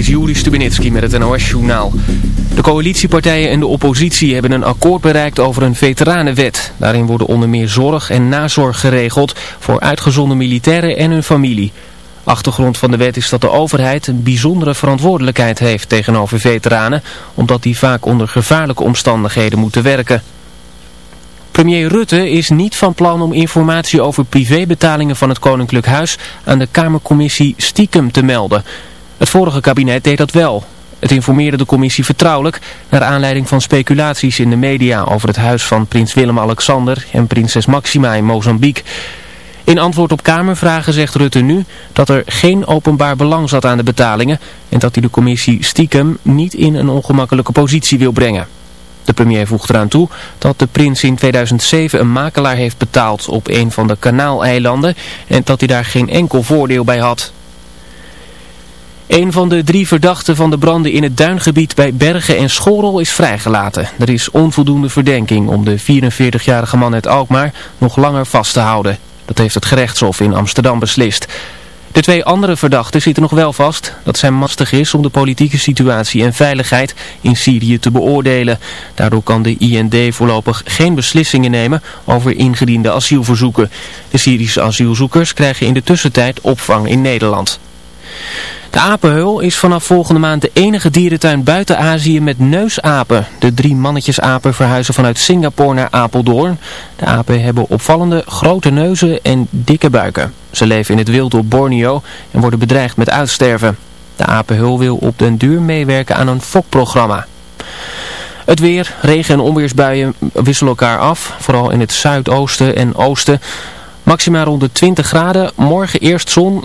is Juri Stubenitski met het NOS-journaal. De coalitiepartijen en de oppositie hebben een akkoord bereikt over een veteranenwet. Daarin worden onder meer zorg en nazorg geregeld voor uitgezonden militairen en hun familie. Achtergrond van de wet is dat de overheid een bijzondere verantwoordelijkheid heeft tegenover veteranen, omdat die vaak onder gevaarlijke omstandigheden moeten werken. Premier Rutte is niet van plan om informatie over privébetalingen van het Koninklijk Huis aan de Kamercommissie stiekem te melden. Het vorige kabinet deed dat wel. Het informeerde de commissie vertrouwelijk naar aanleiding van speculaties in de media over het huis van prins Willem-Alexander en prinses Maxima in Mozambique. In antwoord op Kamervragen zegt Rutte nu dat er geen openbaar belang zat aan de betalingen en dat hij de commissie stiekem niet in een ongemakkelijke positie wil brengen. De premier voegt eraan toe dat de prins in 2007 een makelaar heeft betaald op een van de kanaaleilanden en dat hij daar geen enkel voordeel bij had. Een van de drie verdachten van de branden in het duingebied bij Bergen en Schorel is vrijgelaten. Er is onvoldoende verdenking om de 44-jarige man uit Alkmaar nog langer vast te houden. Dat heeft het gerechtshof in Amsterdam beslist. De twee andere verdachten zitten nog wel vast. Dat zijn mastig is om de politieke situatie en veiligheid in Syrië te beoordelen. Daardoor kan de IND voorlopig geen beslissingen nemen over ingediende asielverzoeken. De Syrische asielzoekers krijgen in de tussentijd opvang in Nederland. De apenheul is vanaf volgende maand de enige dierentuin buiten Azië met neusapen. De drie mannetjesapen verhuizen vanuit Singapore naar Apeldoorn. De apen hebben opvallende grote neuzen en dikke buiken. Ze leven in het wild op Borneo en worden bedreigd met uitsterven. De apenheul wil op den duur meewerken aan een fokprogramma. Het weer, regen en onweersbuien wisselen elkaar af, vooral in het zuidoosten en oosten. Maxima rond de 20 graden, morgen eerst zon...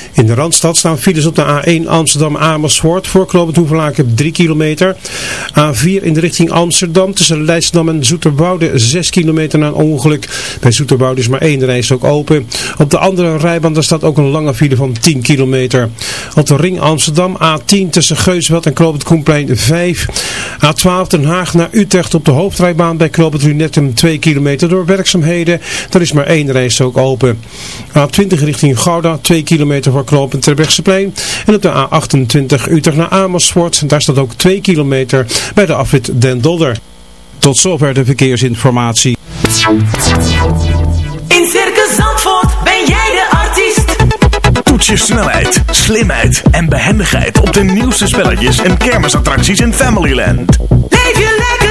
In de Randstad staan files op de A1 Amsterdam-Amersfoort. Voorklopend Hoevelaken 3 kilometer. A4 in de richting Amsterdam tussen Leidschendam en Zoeterwoude 6 kilometer na een ongeluk. Bij Zoeterwoude is maar één reis ook open. Op de andere rijbaan staat ook een lange file van 10 kilometer. Op de ring Amsterdam A10 tussen Geusveld en Kloopend Koenplein 5. A12 Den Haag naar Utrecht op de hoofdrijbaan bij Kloopend Lunetten 2 kilometer door werkzaamheden. Er is maar één reis ook open. A20 richting Gouda 2 kilometer voor voor knooppunt Terbrechtseplein. En op de A28 Utrecht naar Amersfoort. Daar staat ook 2 kilometer bij de afrit Den Dolder. Tot zover de verkeersinformatie. In Circus Zandvoort ben jij de artiest. Toets je snelheid, slimheid en behendigheid op de nieuwste spelletjes en kermisattracties in Familyland. Leef je lekker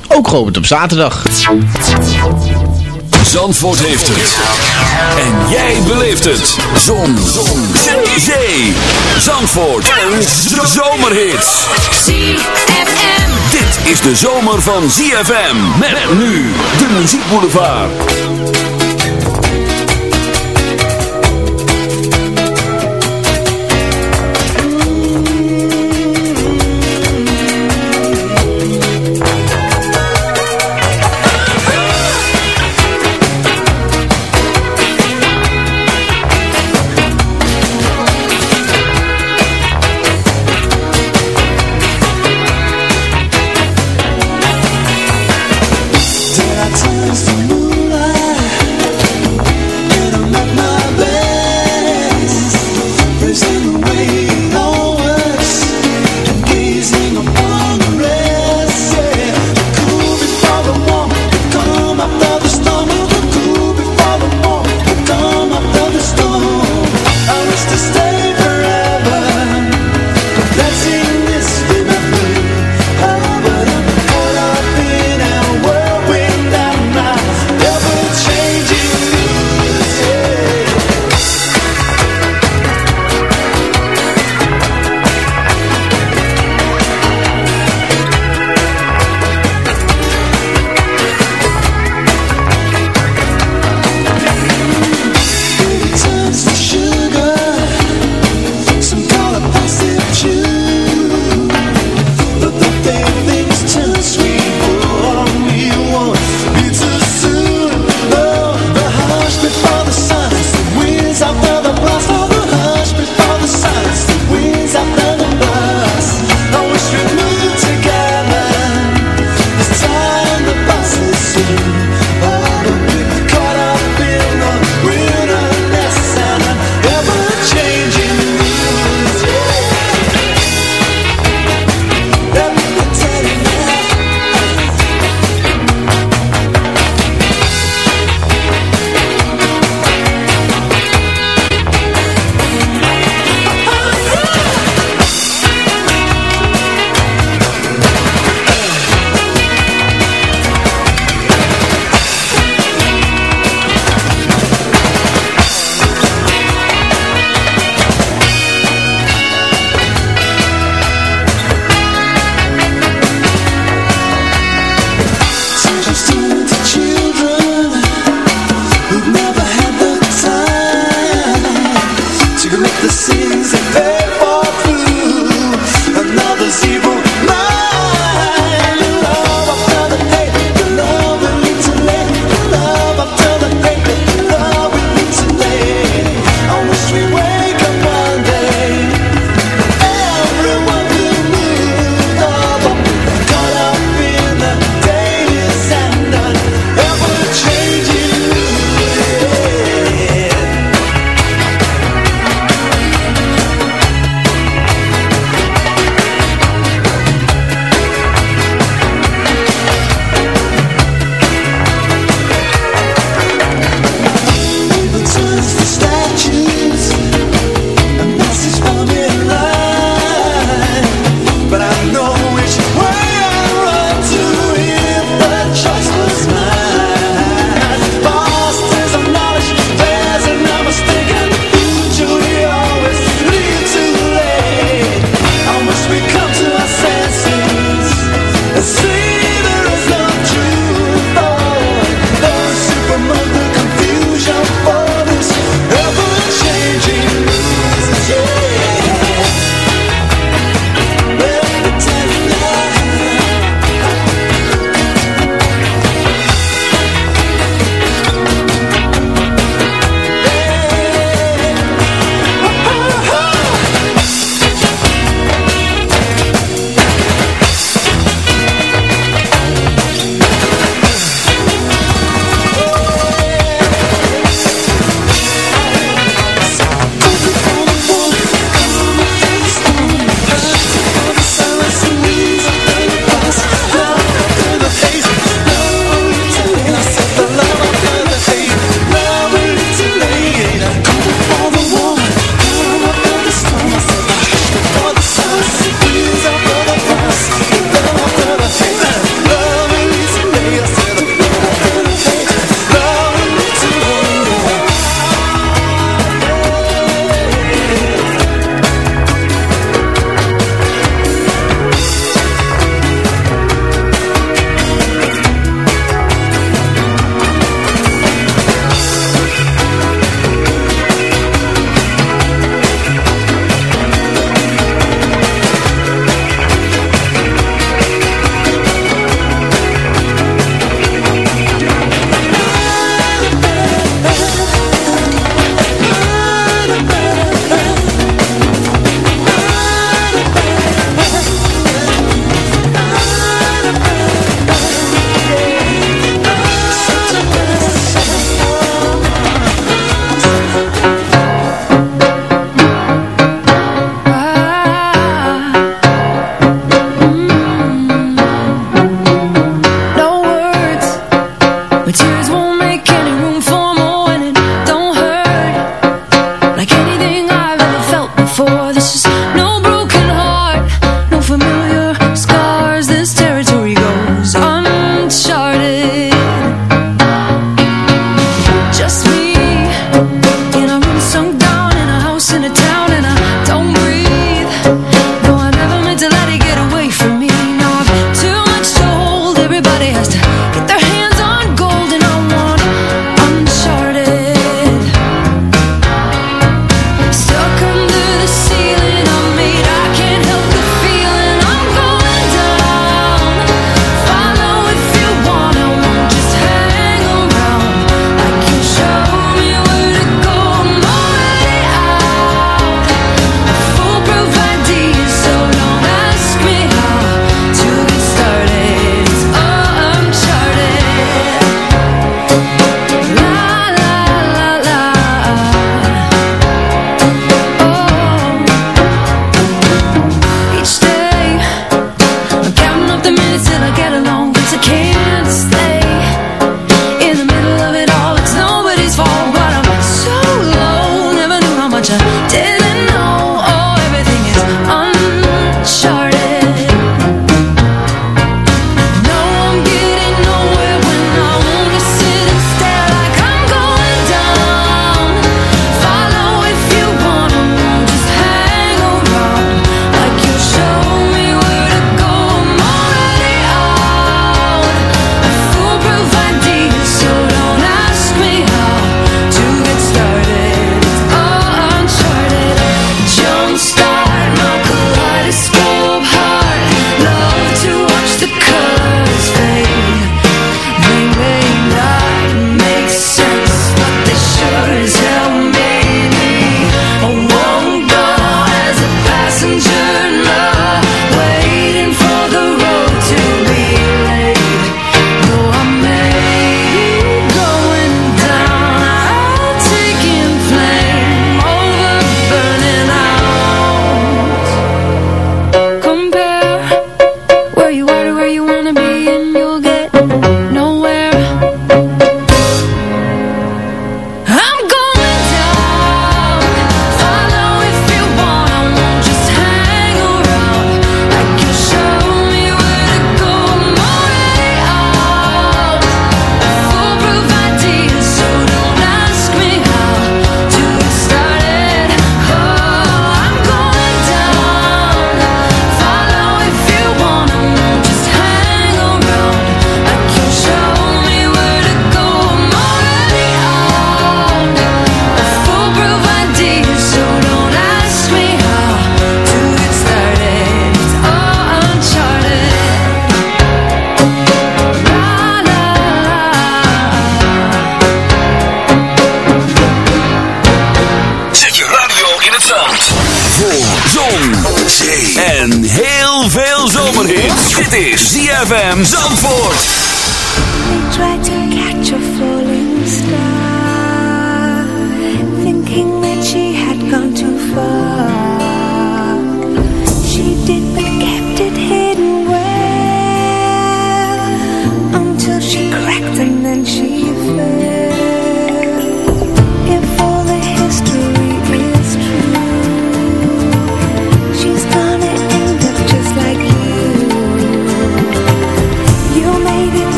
Ook geopend op zaterdag. Zandvoort heeft het. En jij beleeft het. Zon. Zon. Zee. Zandvoort. En zomerhits. ZFM. Dit is de zomer van ZFM. Met nu de muziekboulevard.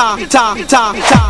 Ta ta ta ta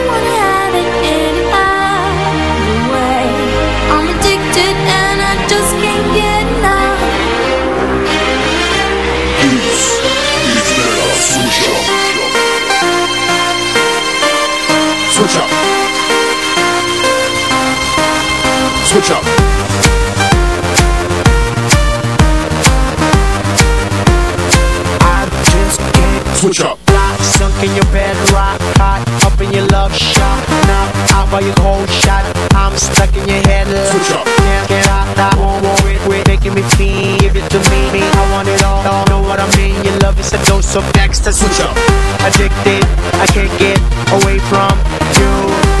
Switch up. I just can't Switch up. Rock, sunk in your bed, rock hot, up in your love shot. Now out by your cold shot, I'm stuck in your head. Love. Switch up. Can't get out, I won't worry, quit making me feel. Give it to me, I want it all. all. Know what I mean? Your love is a dose of next Switch up. Addicted, I can't get away from you.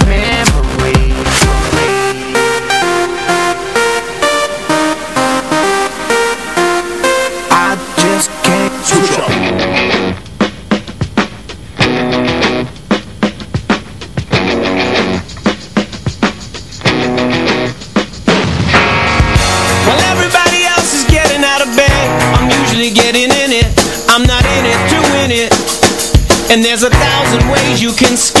and ways you can skip.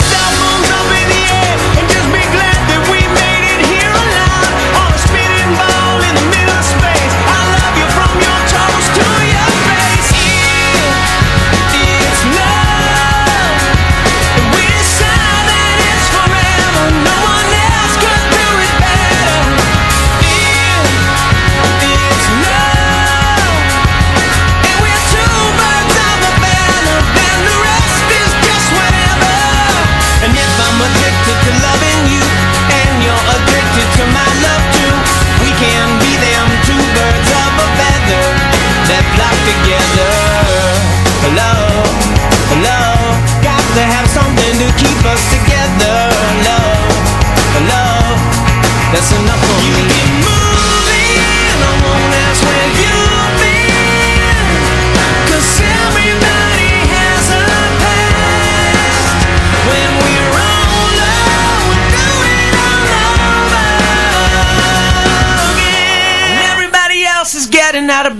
together. Got to have something to keep us together. That's enough for me. You've moving, I won't ask where you've everybody has a past. When we're we're doing all over again. Everybody else is getting out of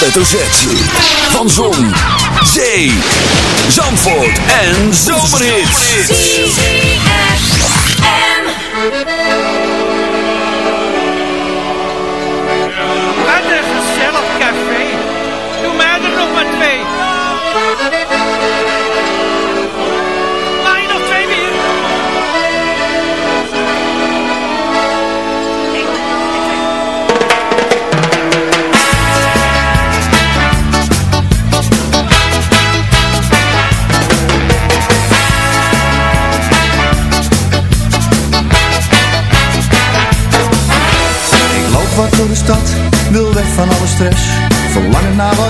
Petro Z. Van Zon, Zee, Zandvoort en Zomerhits.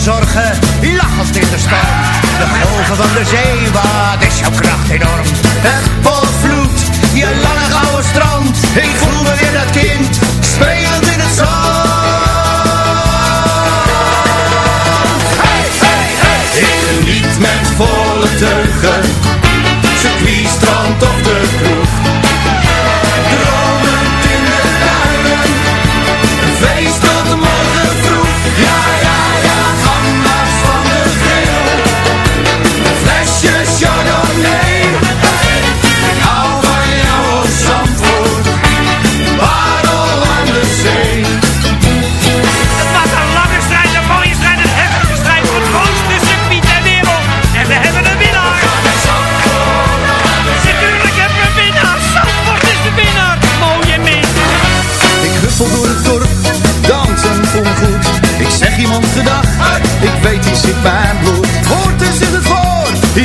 zorgen, lach als dit de storm. De golven van de zee, wat is jouw kracht enorm? Het volvloed, je lange gouden strand. Ik voel me weer dat kind, spelend in het zand. Hij. Ik geniet met volle teugen, circuit, strand of de kroeg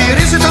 it isn't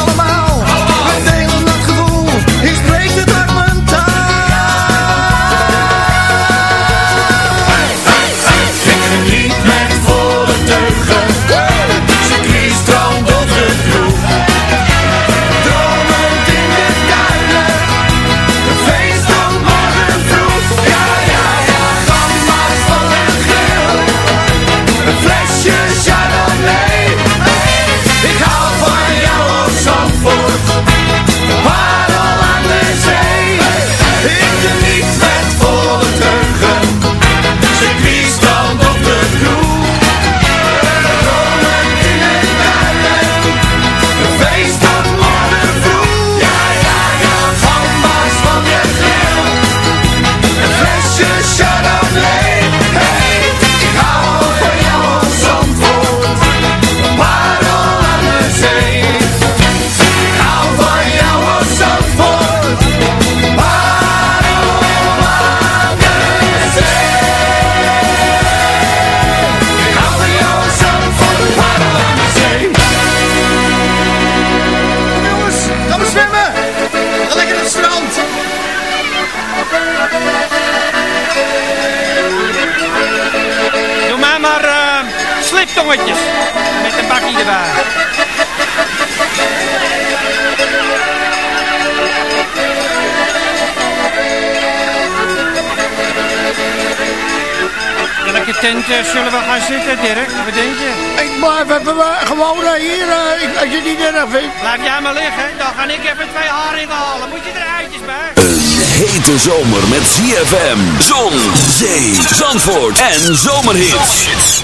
zitten, Dirk? Wat denk je? Ik even gewoon eh, hier, eh, ik, als je niet eraf. vindt. Laat jij maar liggen, dan ga ik even twee haringen halen. Moet je er eitjes bij? Een hete zomer met ZFM, zon, zee, zandvoort en zomerhits.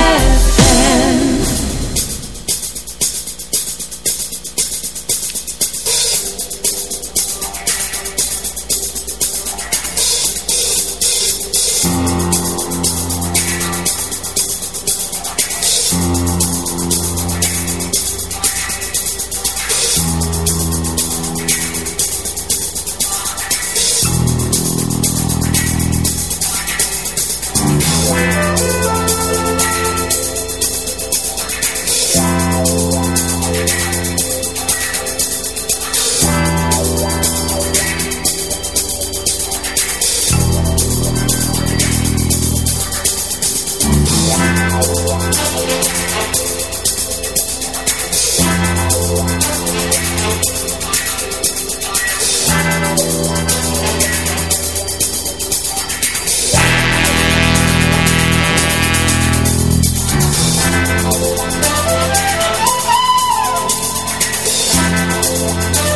Редактор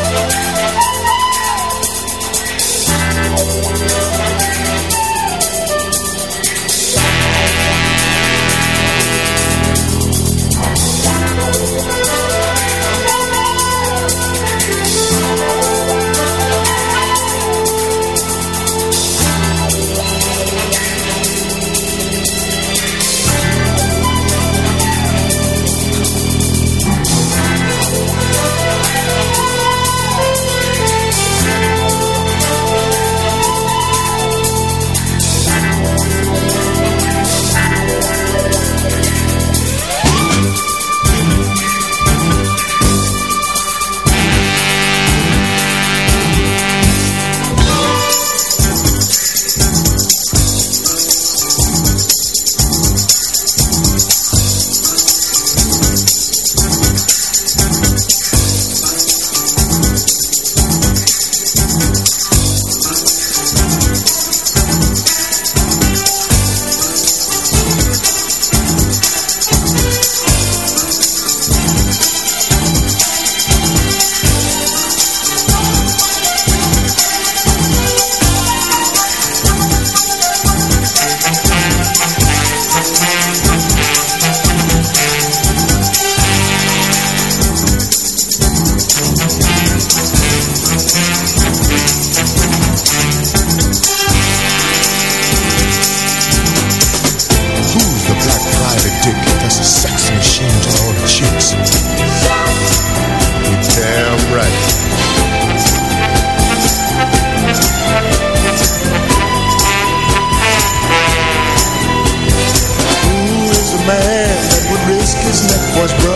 slip was broken